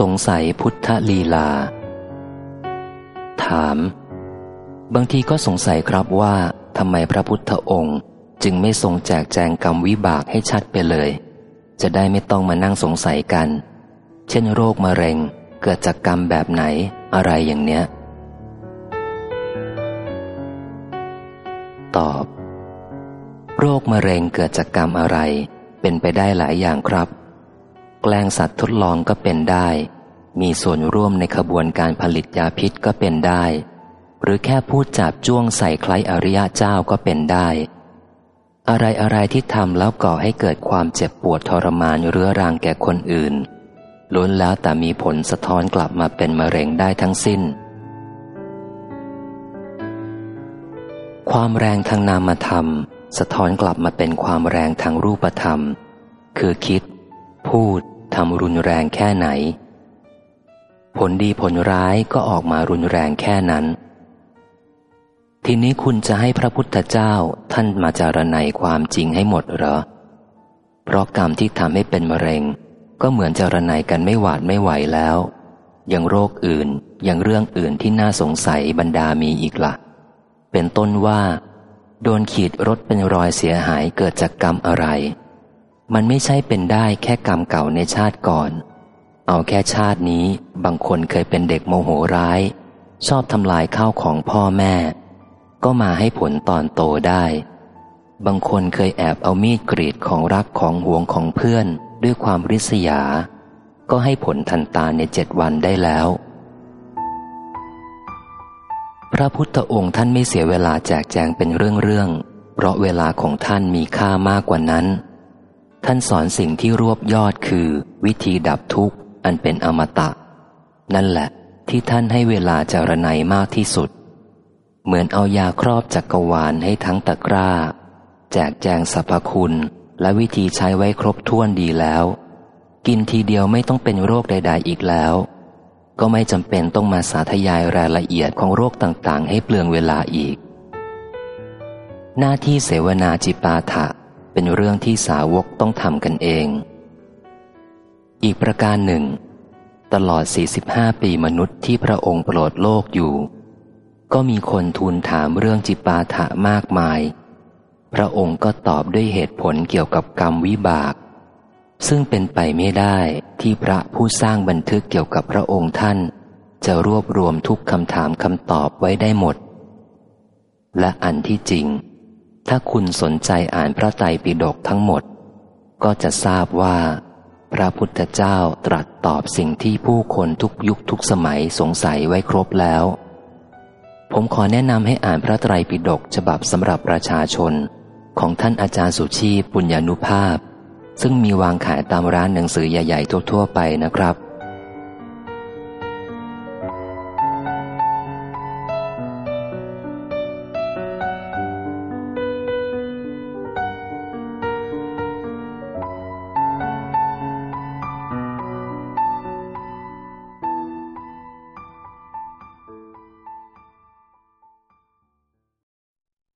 สงสัยพุทธลีลา ถาม บางทีก็สงสัยครับว่าทำไมพระพุทธองค์จึงไม่ทรงแจกแจงกรรมวิบากให้ชัดไปเลย จะได้ไม่ต้องมานั่งสงสัยกัน เช่นโรคมะเร็งเกิดจากกรรมแบบไหนอะไรอย่างเนี้ย ตอบ โรคมะเร็งเกิดจากกรรมอะไร เป็นไปได้หลายอย่างครับ แกล้งสัตว์ทดลองก็เป็นได้ มีส่วนร่วมในขบวนการผลิตยาพิษก็เป็นได้ หรือแค่พูดจับจ้วงใส่ใคล้ายอริยะเจ้าก็เป็นได้ อะไรอะไรที่ทำแล้วก่อให้เกิดความเจ็บปวดทรมานเรื้อรังแก่คนอื่นล้วนแล้วแต่มีผลสะท้อนกลับมาเป็นมะเร็งได้ทั้งสิ้น ความแรงทางนามธรรม สะท้อนกลับมาเป็นความแรงทางรูปธรรม คือคิด พูด ทำรุนแรงแค่ไหน ผลดีผลร้ายก็ออกมารุนแรงแค่นั้น ทีนี้คุณจะให้พระพุทธเจ้าท่านมาจารณัยความจริงให้หมดเหรอ เพราะกรรมที่ทำให้เป็นมะเร็ง ก็เหมือนจารณัยกันไม่หวาดไม่ไหวแล้ว ยังโรคอื่นยังเรื่องอื่นที่น่าสงสัยบรรดามีอีกละ่ะ เป็นต้นว่า โดนขีดรถเป็นรอยเสียหายเกิดจากกรรมอะไร มันไม่ใช่เป็นได้แค่กรรมเก่าในชาติก่อน เอาแค่ชาตินี้ บางคนเคยเป็นเด็กโมโหร้าย ชอบทำลายข้าวของพ่อแม่ ก็มาให้ผลตอนโตได้ บางคนเคยแอบเอามีดกรีดของรักของห่วงของเพื่อนด้วยความริษยา ก็ให้ผลทันตาในเจ็ดวันได้แล้ว พระพุทธองค์ท่านไม่เสียเวลาแจกแจงเป็นเรื่องๆ เพราะเวลาของท่านมีค่ามากกว่านั้น ท่านสอนสิ่งที่รวบยอดคือวิธีดับทุกข์ อันเป็นอมตะ นั่นแหละที่ท่านให้เวลาจารณัยมากที่สุด เหมือนเอายาครอบจักกรวาลให้ทั้งตะกร้า แจกแจงสรรพคุณและวิธีใช้ไว้ครบถ้วนดีแล้ว กินทีเดียวไม่ต้องเป็นโรคใด ๆ อีกแล้ว ก็ไม่จำเป็นต้องมาสาธยายรายละเอียดของโรคต่างๆ ให้เปลืองเวลาอีก หน้าที่เสวนาจิปาถะ เป็นเรื่องที่สาวกต้องทำกันเอง อีกประการหนึ่ง ตลอด 45 ปีมนุษย์ที่พระองค์โปรดโลกอยู่ ก็มีคนทูลถามเรื่องจิปาถะมากมาย พระองค์ก็ตอบด้วยเหตุผลเกี่ยวกับกรรมวิบาก ซึ่งเป็นไปไม่ได้ที่พระผู้สร้างบันทึกเกี่ยวกับพระองค์ท่าน จะรวบรวมทุกคำถามคำตอบไว้ได้หมด และอันที่จริง ถ้าคุณสนใจอ่านพระไตรปิฎกทั้งหมด ก็จะทราบว่า พระพุทธเจ้าตรัสตอบสิ่งที่ผู้คนทุกยุคทุกสมัยสงสัยไว้ครบแล้ว ผมขอแนะนำให้อ่านพระไตรปิฎกฉบับสำหรับประชาชน ของท่านอาจารย์สุชีปุญญานุภาพ ซึ่งมีวางขายตามร้านหนังสือใหญ่ ๆ ทั่วๆไปนะครับ